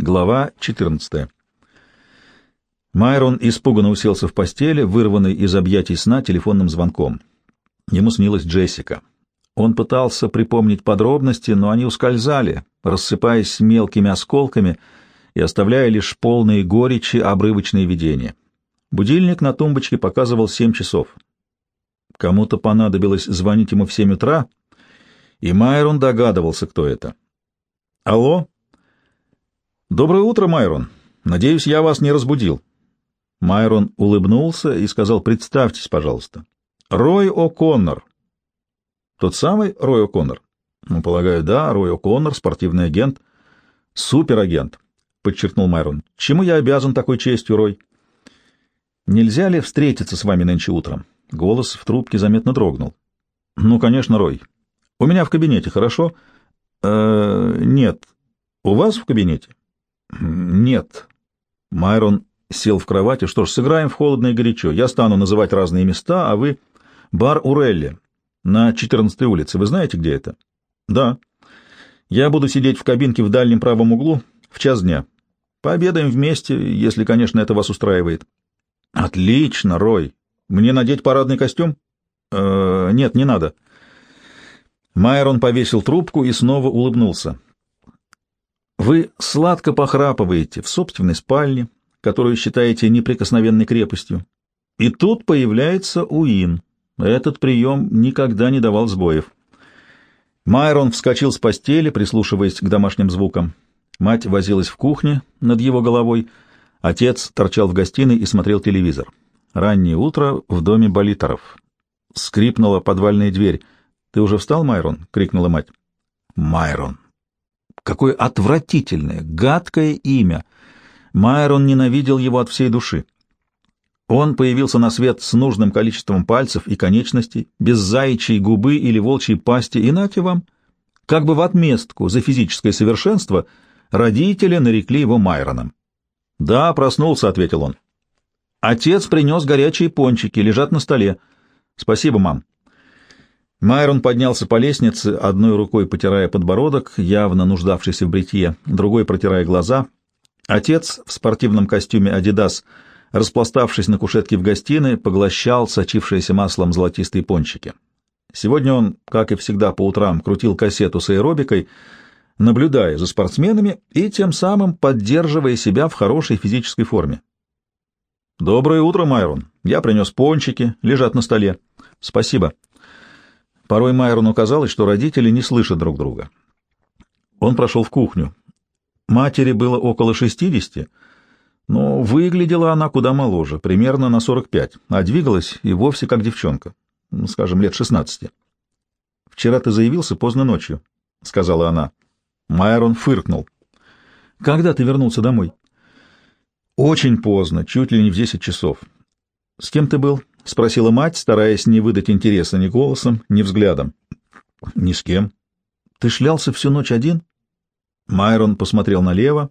Глава 14. Майрон испуганно уселся в постели, вырванный из объятий сна телефонным звонком. Ему снилась Джессика. Он пытался припомнить подробности, но они ускользали, рассыпаясь мелкими осколками и оставляя лишь полные горечи обрывочные видения. Будильник на тумбочке показывал семь часов. Кому-то понадобилось звонить ему в семь утра, и Майрон догадывался, кто это. «Алло?» «Доброе утро, Майрон. Надеюсь, я вас не разбудил». Майрон улыбнулся и сказал, «Представьтесь, пожалуйста». «Рой О'Коннор». «Тот самый Рой О'Коннор?» «Ну, полагаю, да, Рой О'Коннор, спортивный агент». «Суперагент», — подчеркнул Майрон. «Чему я обязан такой честью, Рой?» «Нельзя ли встретиться с вами нынче утром?» Голос в трубке заметно дрогнул. «Ну, конечно, Рой. У меня в кабинете, хорошо?» «Э -э «Нет. У вас в кабинете?» «Нет». Майрон сел в кровати. «Что ж, сыграем в холодно и горячо. Я стану называть разные места, а вы...» «Бар Урелли на 14-й улице. Вы знаете, где это?» «Да». «Я буду сидеть в кабинке в дальнем правом углу в час дня. Пообедаем вместе, если, конечно, это вас устраивает». «Отлично, Рой. Мне надеть парадный костюм?» «Э, «Нет, не надо». Майрон повесил трубку и снова улыбнулся. Вы сладко похрапываете в собственной спальне, которую считаете неприкосновенной крепостью. И тут появляется Уин. Этот прием никогда не давал сбоев. Майрон вскочил с постели, прислушиваясь к домашним звукам. Мать возилась в кухне над его головой, отец торчал в гостиной и смотрел телевизор. Раннее утро в доме Болиторов. Скрипнула подвальная дверь. «Ты уже встал, Майрон?» — крикнула мать. «Майрон!» Какое отвратительное, гадкое имя! Майрон ненавидел его от всей души. Он появился на свет с нужным количеством пальцев и конечностей, без заячьей губы или волчьей пасти, и нате вам, как бы в отместку за физическое совершенство, родители нарекли его Майроном. «Да, проснулся», — ответил он. «Отец принес горячие пончики, лежат на столе. Спасибо, мам». Майрон поднялся по лестнице, одной рукой потирая подбородок, явно нуждавшийся в бритье, другой протирая глаза. Отец в спортивном костюме «Адидас», распластавшись на кушетке в гостиной, поглощал сочившиеся маслом золотистые пончики. Сегодня он, как и всегда по утрам, крутил кассету с аэробикой, наблюдая за спортсменами и тем самым поддерживая себя в хорошей физической форме. «Доброе утро, Майрон. Я принес пончики, лежат на столе. Спасибо». Порой Майрону казалось, что родители не слышат друг друга. Он прошел в кухню. Матери было около шестидесяти, но выглядела она куда моложе, примерно на сорок пять, а двигалась и вовсе как девчонка, ну, скажем, лет шестнадцати. «Вчера ты заявился поздно ночью», — сказала она. Майрон фыркнул. «Когда ты вернулся домой?» «Очень поздно, чуть ли не в десять часов». «С кем ты был?» — спросила мать, стараясь не выдать интереса ни голосом, ни взглядом. — Ни с кем. — Ты шлялся всю ночь один? Майрон посмотрел налево,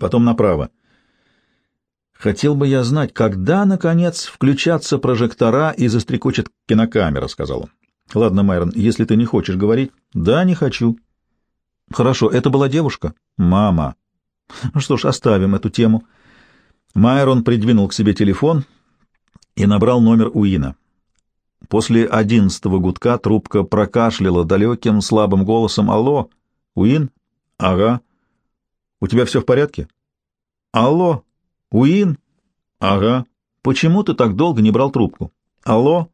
потом направо. — Хотел бы я знать, когда, наконец, включатся прожектора и застрекочет кинокамера, — сказал он. — Ладно, Майрон, если ты не хочешь говорить. — Да, не хочу. — Хорошо, это была девушка? — Мама. — Ну что ж, оставим эту тему. Майрон придвинул к себе телефон — и набрал номер Уина. После одиннадцатого гудка трубка прокашляла далеким слабым голосом «Алло, Уин? Ага. У тебя все в порядке? Алло, Уин? Ага. Почему ты так долго не брал трубку? Алло?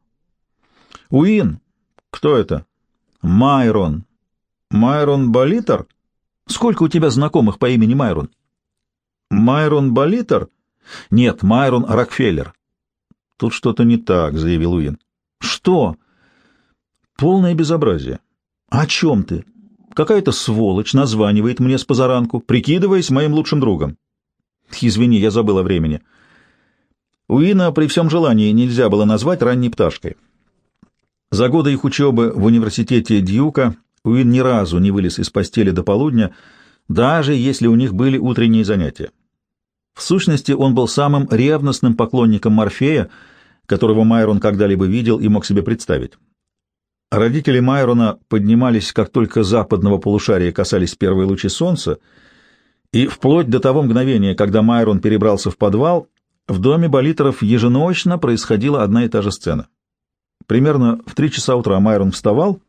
Уин? Кто это? Майрон. Майрон Болитер? Сколько у тебя знакомых по имени Майрон? Майрон Болитер? Нет, Майрон Рокфеллер. «Тут что-то не так», — заявил Уин. «Что?» «Полное безобразие». «О чем ты? Какая-то сволочь названивает мне с позаранку, прикидываясь моим лучшим другом». «Извини, я забыл о времени». Уина при всем желании нельзя было назвать ранней пташкой. За годы их учебы в университете Дьюка Уин ни разу не вылез из постели до полудня, даже если у них были утренние занятия. В сущности, он был самым ревностным поклонником Морфея, которого Майрон когда-либо видел и мог себе представить. Родители Майрона поднимались, как только западного полушария касались первые лучи солнца, И вплоть до того мгновения, когда Майрон перебрался в подвал, в доме Болитеров еженочно происходила одна и та же сцена. Примерно в три часа утра Майрон вставал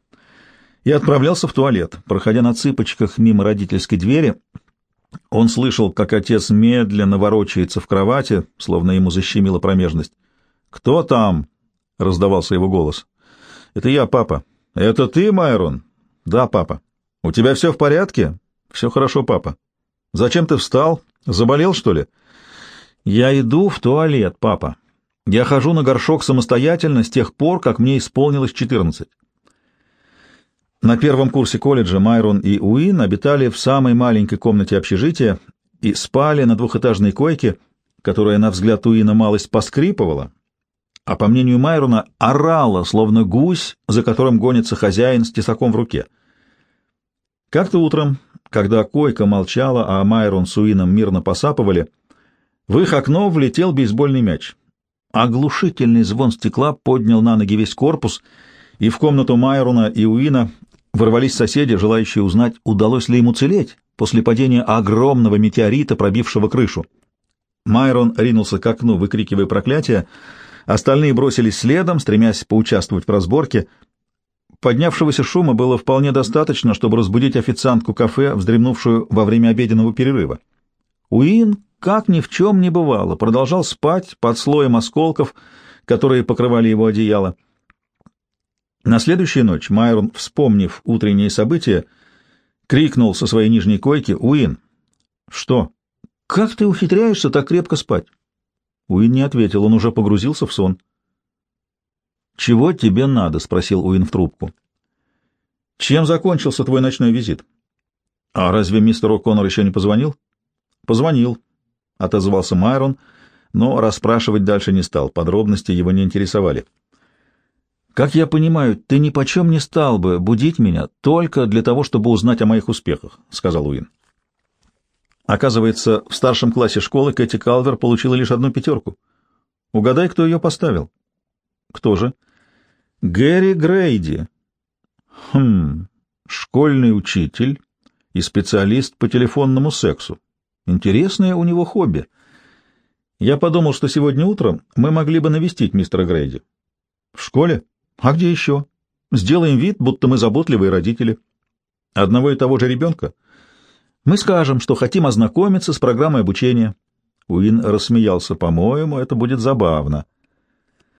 и отправлялся в туалет. Проходя на цыпочках мимо родительской двери, он слышал, как отец медленно ворочается в кровати, словно ему защемила промежность. «Кто там?» — раздавался его голос. «Это я, папа». «Это ты, Майрон?» «Да, папа». «У тебя все в порядке?» «Все хорошо, папа». «Зачем ты встал? Заболел, что ли?» «Я иду в туалет, папа. Я хожу на горшок самостоятельно с тех пор, как мне исполнилось четырнадцать». На первом курсе колледжа Майрон и Уин обитали в самой маленькой комнате общежития и спали на двухэтажной койке, которая, на взгляд Уина, малость поскрипывала, а, по мнению Майрона, орала, словно гусь, за которым гонится хозяин с тесаком в руке. Как-то утром, когда койка молчала, а Майрон с Уином мирно посапывали, в их окно влетел бейсбольный мяч. Оглушительный звон стекла поднял на ноги весь корпус, и в комнату Майрона и Уина Ворвались соседи, желающие узнать, удалось ли ему целеть после падения огромного метеорита, пробившего крышу. Майрон ринулся к окну, выкрикивая проклятие. Остальные бросились следом, стремясь поучаствовать в разборке. Поднявшегося шума было вполне достаточно, чтобы разбудить официантку кафе, вздремнувшую во время обеденного перерыва. Уин, как ни в чем не бывало, продолжал спать под слоем осколков, которые покрывали его одеяло. На следующую ночь Майрон, вспомнив утренние события, крикнул со своей нижней койки «Уин!» «Что? Как ты ухитряешься так крепко спать?» Уин не ответил, он уже погрузился в сон. «Чего тебе надо?» — спросил Уин в трубку. «Чем закончился твой ночной визит?» «А разве мистер О'Коннор еще не позвонил?» «Позвонил», — отозвался Майрон, но расспрашивать дальше не стал, подробности его не интересовали. Как я понимаю, ты ни почем не стал бы будить меня только для того, чтобы узнать о моих успехах, — сказал Уин. Оказывается, в старшем классе школы Кэти Калвер получила лишь одну пятерку. Угадай, кто ее поставил? Кто же? Гэри Грейди. Хм, школьный учитель и специалист по телефонному сексу. Интересное у него хобби. Я подумал, что сегодня утром мы могли бы навестить мистера Грейди. В школе? А где еще? Сделаем вид, будто мы заботливые родители. Одного и того же ребенка? Мы скажем, что хотим ознакомиться с программой обучения. Уин рассмеялся. По-моему, это будет забавно.